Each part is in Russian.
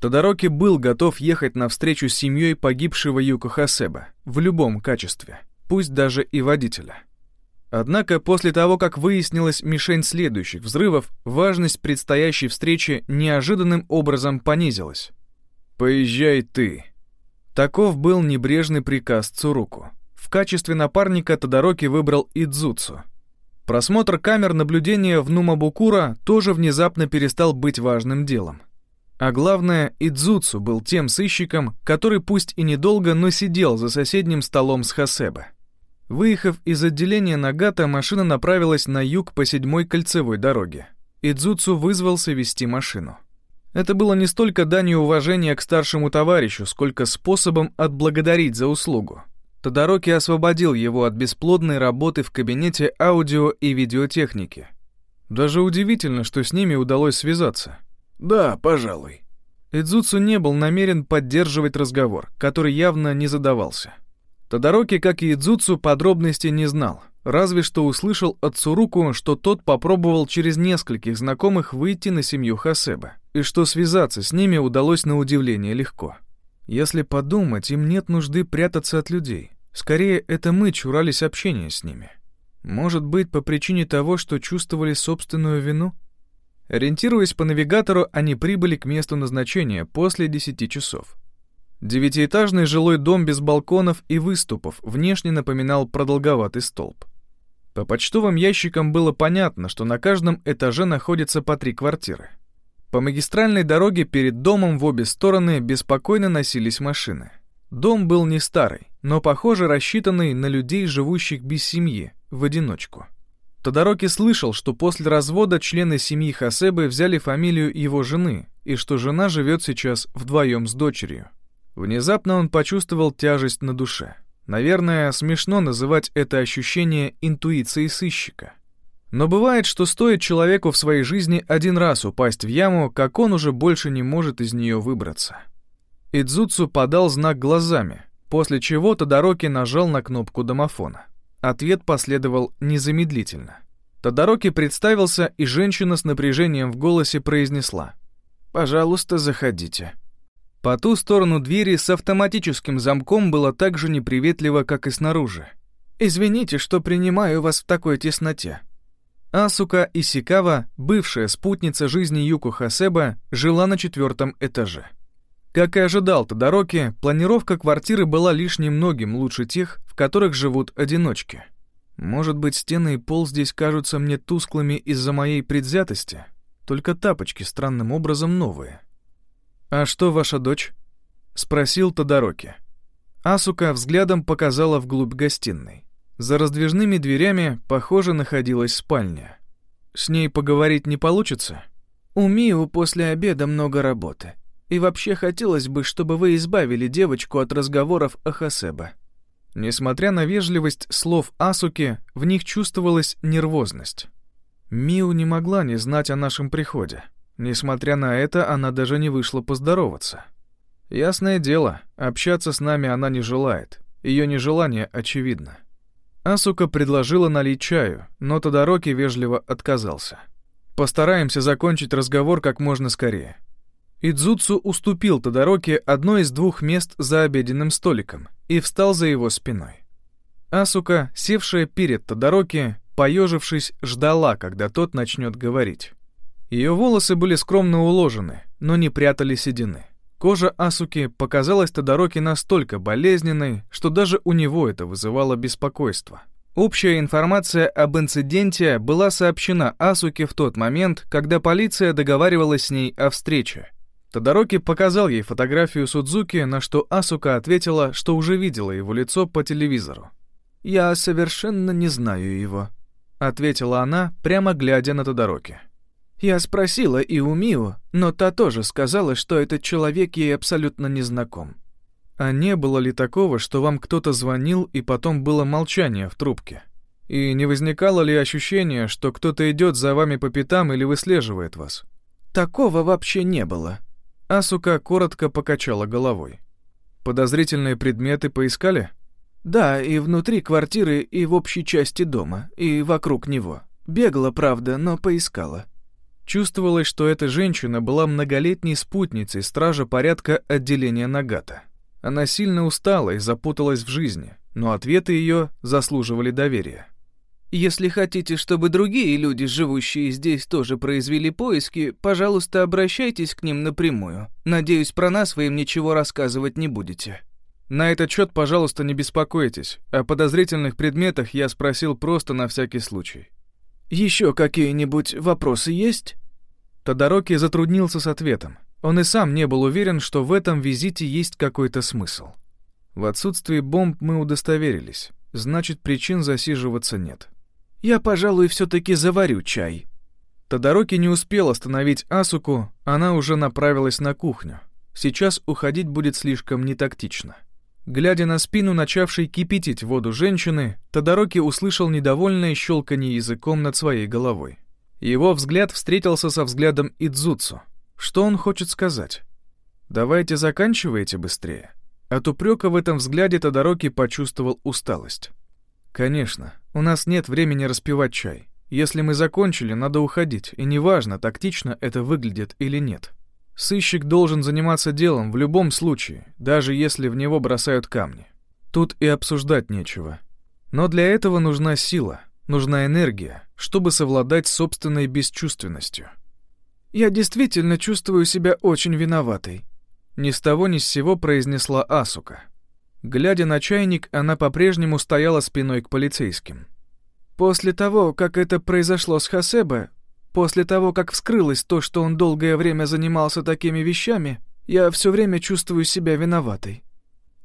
Тодороки был готов ехать навстречу с семьей погибшего Юко Хасеба в любом качестве, пусть даже и водителя. Однако после того, как выяснилась мишень следующих взрывов, важность предстоящей встречи неожиданным образом понизилась. «Поезжай ты». Таков был небрежный приказ Цуруку. В качестве напарника Тодороки выбрал Идзуцу. Просмотр камер наблюдения в Нумабукура тоже внезапно перестал быть важным делом. А главное, Идзуцу был тем сыщиком, который пусть и недолго, но сидел за соседним столом с Хасеба. Выехав из отделения Нагата, машина направилась на юг по седьмой кольцевой дороге. Идзуцу вызвался вести машину. Это было не столько данью уважения к старшему товарищу, сколько способом отблагодарить за услугу. Тодороки освободил его от бесплодной работы в кабинете аудио и видеотехники. Даже удивительно, что с ними удалось связаться. «Да, пожалуй». Идзуцу не был намерен поддерживать разговор, который явно не задавался. Тодороки, как и Идзуцу, подробностей не знал, разве что услышал от Цуруку, что тот попробовал через нескольких знакомых выйти на семью Хасеба, и что связаться с ними удалось на удивление легко. Если подумать, им нет нужды прятаться от людей. Скорее, это мы чурались общения с ними. Может быть, по причине того, что чувствовали собственную вину? Ориентируясь по навигатору, они прибыли к месту назначения после 10 часов. Девятиэтажный жилой дом без балконов и выступов внешне напоминал продолговатый столб. По почтовым ящикам было понятно, что на каждом этаже находится по три квартиры. По магистральной дороге перед домом в обе стороны беспокойно носились машины. Дом был не старый, но, похоже, рассчитанный на людей, живущих без семьи, в одиночку. Тодороки слышал, что после развода члены семьи Хасебы взяли фамилию его жены, и что жена живет сейчас вдвоем с дочерью. Внезапно он почувствовал тяжесть на душе. Наверное, смешно называть это ощущение интуицией сыщика. Но бывает, что стоит человеку в своей жизни один раз упасть в яму, как он уже больше не может из нее выбраться. Идзуцу подал знак глазами, после чего Тодороки нажал на кнопку домофона. Ответ последовал незамедлительно. Тодороки представился, и женщина с напряжением в голосе произнесла «Пожалуйста, заходите». По ту сторону двери с автоматическим замком было так же неприветливо, как и снаружи. «Извините, что принимаю вас в такой тесноте». Асука Исикава, бывшая спутница жизни Юку Хасеба, жила на четвертом этаже. Как и ожидал Тодороки, планировка квартиры была лишь немногим лучше тех, в которых живут одиночки. Может быть, стены и пол здесь кажутся мне тусклыми из-за моей предвзятости? Только тапочки странным образом новые. «А что ваша дочь?» — спросил Тодороки. Асука взглядом показала вглубь гостиной. За раздвижными дверями, похоже, находилась спальня. С ней поговорить не получится? У Миу после обеда много работы. И вообще хотелось бы, чтобы вы избавили девочку от разговоров о Хасеба. Несмотря на вежливость слов Асуки, в них чувствовалась нервозность. Миу не могла не знать о нашем приходе. Несмотря на это, она даже не вышла поздороваться. Ясное дело, общаться с нами она не желает. Ее нежелание очевидно. Асука предложила налить чаю, но Тодороки вежливо отказался. Постараемся закончить разговор как можно скорее. Идзуцу уступил Тодороки одно из двух мест за обеденным столиком и встал за его спиной. Асука, севшая перед Тодороки, поежившись, ждала, когда тот начнет говорить. Ее волосы были скромно уложены, но не прятали седины. Кожа Асуки показалась Тодороки настолько болезненной, что даже у него это вызывало беспокойство. Общая информация об инциденте была сообщена Асуке в тот момент, когда полиция договаривалась с ней о встрече. Тодороки показал ей фотографию Судзуки, на что Асука ответила, что уже видела его лицо по телевизору. «Я совершенно не знаю его», — ответила она, прямо глядя на Тодороки. Я спросила и у Мио, но та тоже сказала, что этот человек ей абсолютно не знаком. А не было ли такого, что вам кто-то звонил и потом было молчание в трубке? И не возникало ли ощущение, что кто-то идет за вами по пятам или выслеживает вас? Такого вообще не было. Асука коротко покачала головой. Подозрительные предметы поискали? Да, и внутри квартиры, и в общей части дома, и вокруг него. Бегала, правда, но поискала. Чувствовалось, что эта женщина была многолетней спутницей стража порядка отделения Нагата. Она сильно устала и запуталась в жизни, но ответы ее заслуживали доверия. Если хотите, чтобы другие люди, живущие здесь, тоже произвели поиски, пожалуйста, обращайтесь к ним напрямую. Надеюсь, про нас вы им ничего рассказывать не будете. На этот счет, пожалуйста, не беспокойтесь. О подозрительных предметах я спросил просто на всякий случай. Еще какие-нибудь вопросы есть? Тодороки затруднился с ответом. Он и сам не был уверен, что в этом визите есть какой-то смысл. В отсутствии бомб мы удостоверились. Значит, причин засиживаться нет. Я, пожалуй, все-таки заварю чай». Тодороки не успел остановить Асуку, она уже направилась на кухню. Сейчас уходить будет слишком нетактично. Глядя на спину начавшей кипятить воду женщины, Тодороки услышал недовольное щелканье языком над своей головой. Его взгляд встретился со взглядом Идзуцу. Что он хочет сказать? «Давайте заканчивайте быстрее». От упрека в этом взгляде Тодороки почувствовал усталость. «Конечно, у нас нет времени распивать чай. Если мы закончили, надо уходить, и неважно, тактично это выглядит или нет. Сыщик должен заниматься делом в любом случае, даже если в него бросают камни. Тут и обсуждать нечего. Но для этого нужна сила, нужна энергия, чтобы совладать с собственной бесчувственностью. «Я действительно чувствую себя очень виноватой», — ни с того ни с сего произнесла Асука. Глядя на чайник, она по-прежнему стояла спиной к полицейским. «После того, как это произошло с Хасебе, после того, как вскрылось то, что он долгое время занимался такими вещами, я все время чувствую себя виноватой.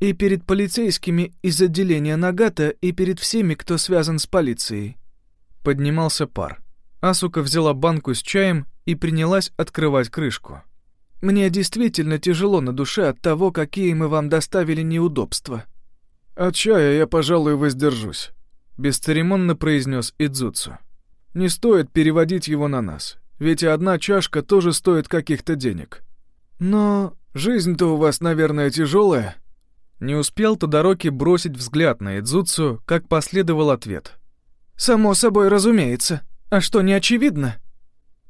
И перед полицейскими из отделения Нагата, и перед всеми, кто связан с полицией». Поднимался пар. Асука взяла банку с чаем и принялась открывать крышку. Мне действительно тяжело на душе от того, какие мы вам доставили неудобства». «От чая я, пожалуй, воздержусь», — бесцеремонно произнес Идзуцу. «Не стоит переводить его на нас, ведь и одна чашка тоже стоит каких-то денег. Но жизнь-то у вас, наверное, тяжелая». Не успел Тодороки бросить взгляд на Идзуцу, как последовал ответ. «Само собой разумеется. А что, не очевидно?»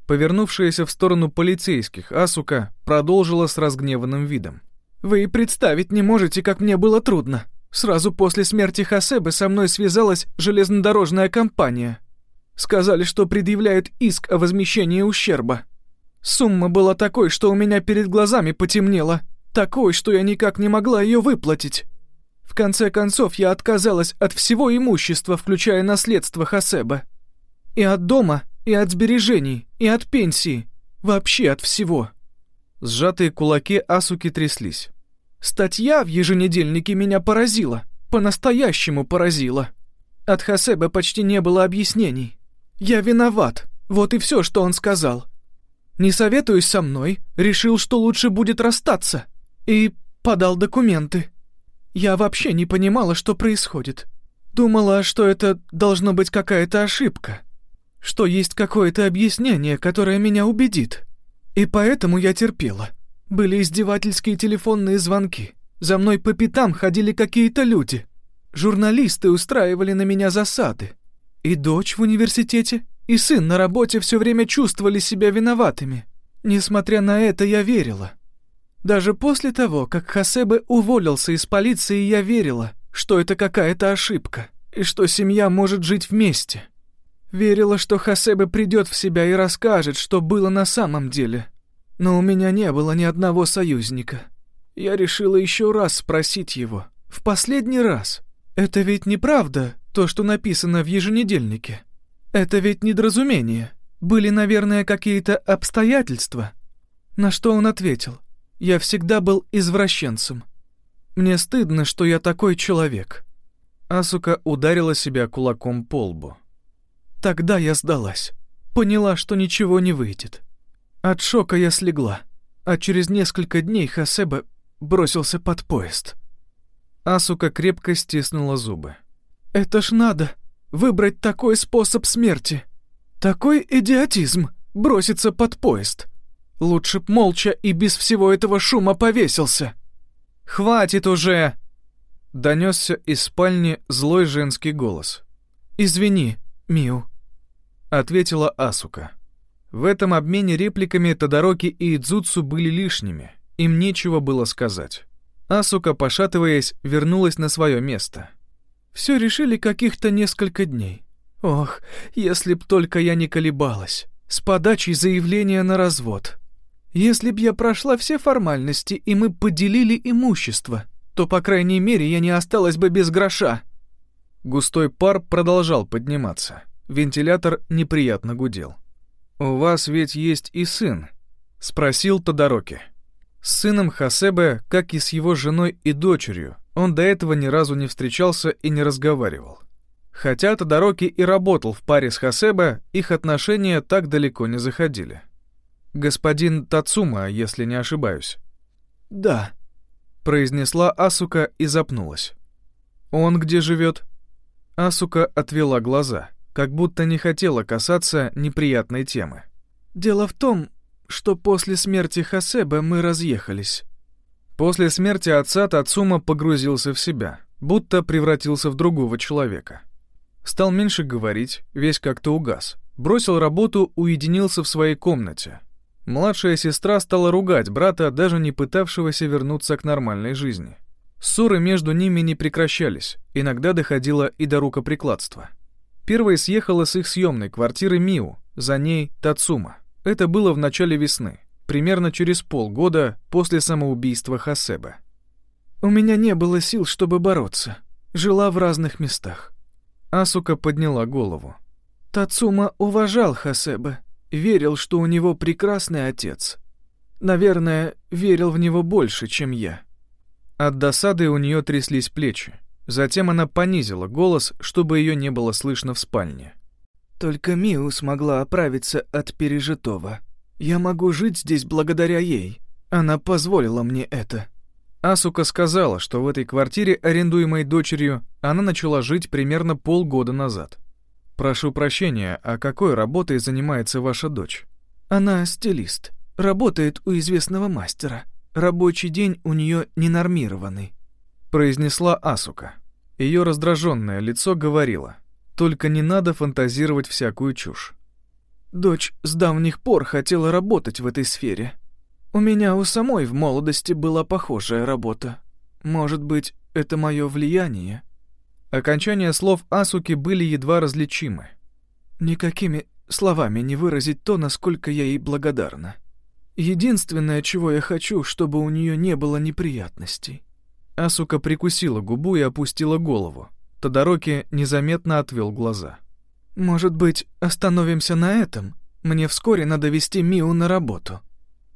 Повернувшаяся в сторону полицейских, Асука продолжила с разгневанным видом. «Вы представить не можете, как мне было трудно. Сразу после смерти Хасебы со мной связалась железнодорожная компания. Сказали, что предъявляют иск о возмещении ущерба. Сумма была такой, что у меня перед глазами потемнело. Такой, что я никак не могла ее выплатить. В конце концов, я отказалась от всего имущества, включая наследство Хасеба. И от дома, и от сбережений, и от пенсии. Вообще от всего. Сжатые кулаки Асуки тряслись. Статья в еженедельнике меня поразила. По-настоящему поразила. От Хасеба почти не было объяснений. Я виноват. Вот и все, что он сказал. Не советуясь со мной, решил, что лучше будет расстаться. И подал документы. Я вообще не понимала, что происходит. Думала, что это должно быть какая-то ошибка что есть какое-то объяснение, которое меня убедит. И поэтому я терпела. Были издевательские телефонные звонки. За мной по пятам ходили какие-то люди. Журналисты устраивали на меня засады. И дочь в университете, и сын на работе все время чувствовали себя виноватыми. Несмотря на это, я верила. Даже после того, как Хасебе уволился из полиции, я верила, что это какая-то ошибка, и что семья может жить вместе. Верила, что Хасебе придет в себя и расскажет, что было на самом деле. Но у меня не было ни одного союзника. Я решила еще раз спросить его. В последний раз. Это ведь неправда, то, что написано в еженедельнике. Это ведь недоразумение. Были, наверное, какие-то обстоятельства. На что он ответил. Я всегда был извращенцем. Мне стыдно, что я такой человек. Асука ударила себя кулаком по лбу. Тогда я сдалась. Поняла, что ничего не выйдет. От шока я слегла, а через несколько дней Хасеба бросился под поезд. Асука крепко стиснула зубы. «Это ж надо! Выбрать такой способ смерти! Такой идиотизм! Броситься под поезд! Лучше б молча и без всего этого шума повесился!» «Хватит уже!» Донесся из спальни злой женский голос. «Извини, Миу», — ответила Асука. В этом обмене репликами Тодороки и Идзуцу были лишними, им нечего было сказать. Асука, пошатываясь, вернулась на свое место. «Все решили каких-то несколько дней. Ох, если б только я не колебалась, с подачей заявления на развод. Если б я прошла все формальности, и мы поделили имущество, то, по крайней мере, я не осталась бы без гроша». Густой пар продолжал подниматься. Вентилятор неприятно гудел. «У вас ведь есть и сын?» — спросил Тодороки. С сыном Хасебе, как и с его женой и дочерью, он до этого ни разу не встречался и не разговаривал. Хотя Тодороки и работал в паре с Хасебе, их отношения так далеко не заходили. Господин Тацума, если не ошибаюсь. «Да», — произнесла Асука и запнулась. «Он где живет?» Асука отвела глаза, как будто не хотела касаться неприятной темы. «Дело в том, что после смерти Хасеба мы разъехались». После смерти отца Тацума погрузился в себя, будто превратился в другого человека. Стал меньше говорить, весь как-то угас. Бросил работу, уединился в своей комнате. Младшая сестра стала ругать брата, даже не пытавшегося вернуться к нормальной жизни. Ссоры между ними не прекращались, иногда доходило и до рукоприкладства. Первой съехала с их съемной квартиры Миу, за ней Тацума. Это было в начале весны, примерно через полгода после самоубийства Хасеба. «У меня не было сил, чтобы бороться. Жила в разных местах. Асука подняла голову. Тацума уважал Хасеба, верил, что у него прекрасный отец. Наверное, верил в него больше, чем я. От досады у нее тряслись плечи. Затем она понизила голос, чтобы ее не было слышно в спальне. «Только Миу смогла оправиться от пережитого. Я могу жить здесь благодаря ей. Она позволила мне это». Асука сказала, что в этой квартире, арендуемой дочерью, она начала жить примерно полгода назад. «Прошу прощения, а какой работой занимается ваша дочь?» «Она стилист. Работает у известного мастера. Рабочий день у нее ненормированный», — произнесла Асука. Ее раздраженное лицо говорило, «Только не надо фантазировать всякую чушь». «Дочь с давних пор хотела работать в этой сфере», у меня у самой в молодости была похожая работа. Может быть, это мое влияние?» Окончания слов Асуки были едва различимы. «Никакими словами не выразить то, насколько я ей благодарна. Единственное, чего я хочу, чтобы у нее не было неприятностей». Асука прикусила губу и опустила голову. Тодороки незаметно отвел глаза. «Может быть, остановимся на этом? Мне вскоре надо вести Миу на работу».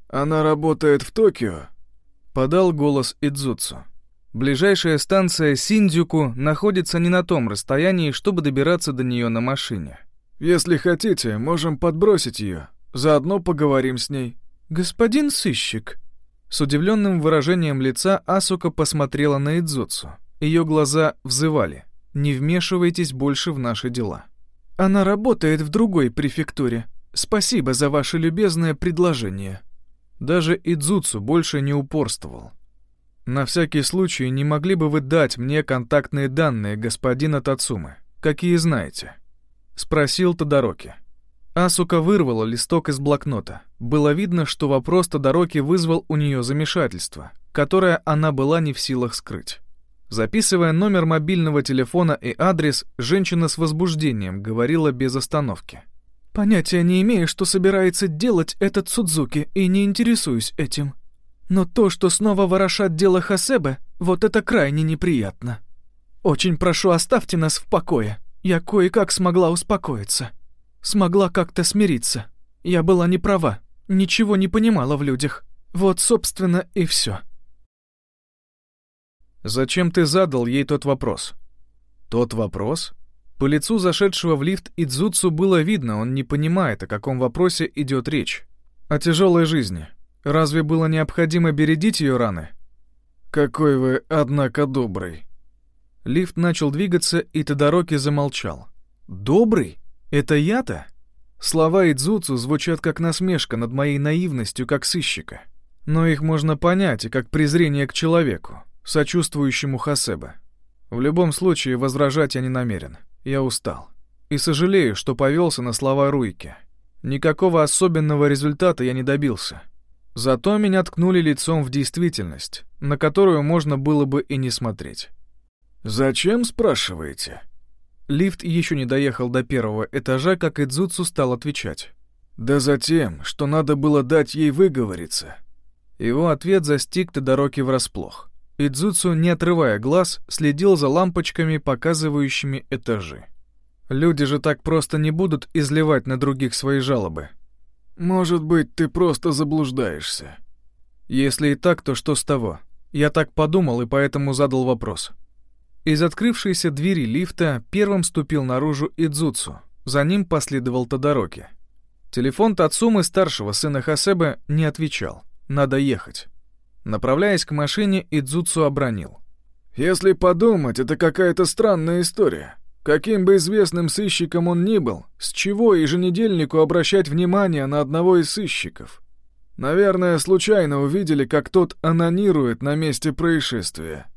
«Она работает в Токио?» — подал голос Идзуцу. Ближайшая станция Синдзюку находится не на том расстоянии, чтобы добираться до нее на машине. «Если хотите, можем подбросить ее. Заодно поговорим с ней». «Господин сыщик». С удивленным выражением лица Асука посмотрела на Идзуцу. Ее глаза взывали. «Не вмешивайтесь больше в наши дела». «Она работает в другой префектуре. Спасибо за ваше любезное предложение». Даже Идзуцу больше не упорствовал. «На всякий случай не могли бы вы дать мне контактные данные господина Тацумы, какие знаете?» — спросил Тодороки. Асука вырвала листок из блокнота. Было видно, что вопрос Тодороки вызвал у нее замешательство, которое она была не в силах скрыть. Записывая номер мобильного телефона и адрес, женщина с возбуждением говорила без остановки. Понятия не имею, что собирается делать этот Судзуки, и не интересуюсь этим. Но то, что снова ворошат дело Хасебе, вот это крайне неприятно. Очень прошу, оставьте нас в покое. Я кое-как смогла успокоиться. Смогла как-то смириться. Я была не права, ничего не понимала в людях. Вот, собственно, и все. Зачем ты задал ей тот вопрос? Тот вопрос? По лицу зашедшего в лифт Идзуцу было видно, он не понимает, о каком вопросе идет речь. О тяжелой жизни. Разве было необходимо бередить ее раны? «Какой вы, однако, добрый!» Лифт начал двигаться, и Тодороки замолчал. «Добрый? Это я-то?» Слова Идзуцу звучат как насмешка над моей наивностью как сыщика. Но их можно понять и как презрение к человеку, сочувствующему Хасеба. В любом случае, возражать я не намерен. Я устал. И сожалею, что повелся на слова Руйки. Никакого особенного результата я не добился. Зато меня ткнули лицом в действительность, на которую можно было бы и не смотреть. «Зачем, спрашиваете?» Лифт еще не доехал до первого этажа, как Идзуцу стал отвечать. «Да за тем, что надо было дать ей выговориться». Его ответ застиг Тодороки врасплох. Идзуцу, не отрывая глаз, следил за лампочками, показывающими этажи. Люди же так просто не будут изливать на других свои жалобы. «Может быть, ты просто заблуждаешься». Если и так, то что с того? Я так подумал и поэтому задал вопрос. Из открывшейся двери лифта первым ступил наружу Идзуцу, за ним последовал Тодороки. Телефон Тацумы, старшего сына Хасебе, не отвечал. Надо ехать. Направляясь к машине, Идзуцу обронил. «Если подумать, это какая-то странная история. Каким бы известным сыщиком он ни был, с чего еженедельнику обращать внимание на одного из сыщиков? Наверное, случайно увидели, как тот анонирует на месте происшествия.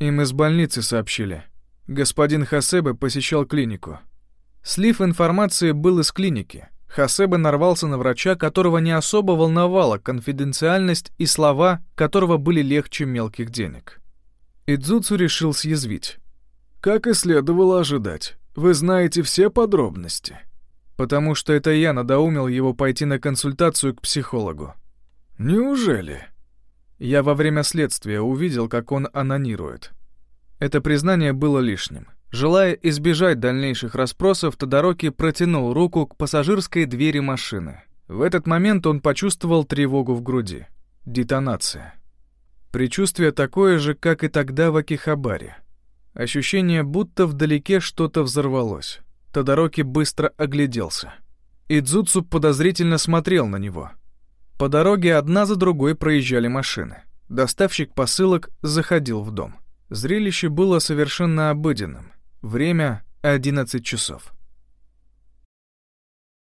Им из больницы сообщили. Господин Хасебе посещал клинику. Слив информации был из клиники. Хасебе нарвался на врача, которого не особо волновала конфиденциальность и слова, которого были легче мелких денег. Идзуцу решил съязвить. Как и следовало ожидать, вы знаете все подробности. Потому что это я надоумил его пойти на консультацию к психологу. Неужели? Я во время следствия увидел, как он анонирует. Это признание было лишним. Желая избежать дальнейших расспросов, Тодороки протянул руку к пассажирской двери машины. В этот момент он почувствовал тревогу в груди. Детонация. Причувствие такое же, как и тогда в Акихабаре. Ощущение, будто вдалеке что-то взорвалось. Тодороки быстро огляделся. Идзуцу подозрительно смотрел на него. По дороге одна за другой проезжали машины. Доставщик посылок заходил в дом. Зрелище было совершенно обыденным. Время — 11 часов.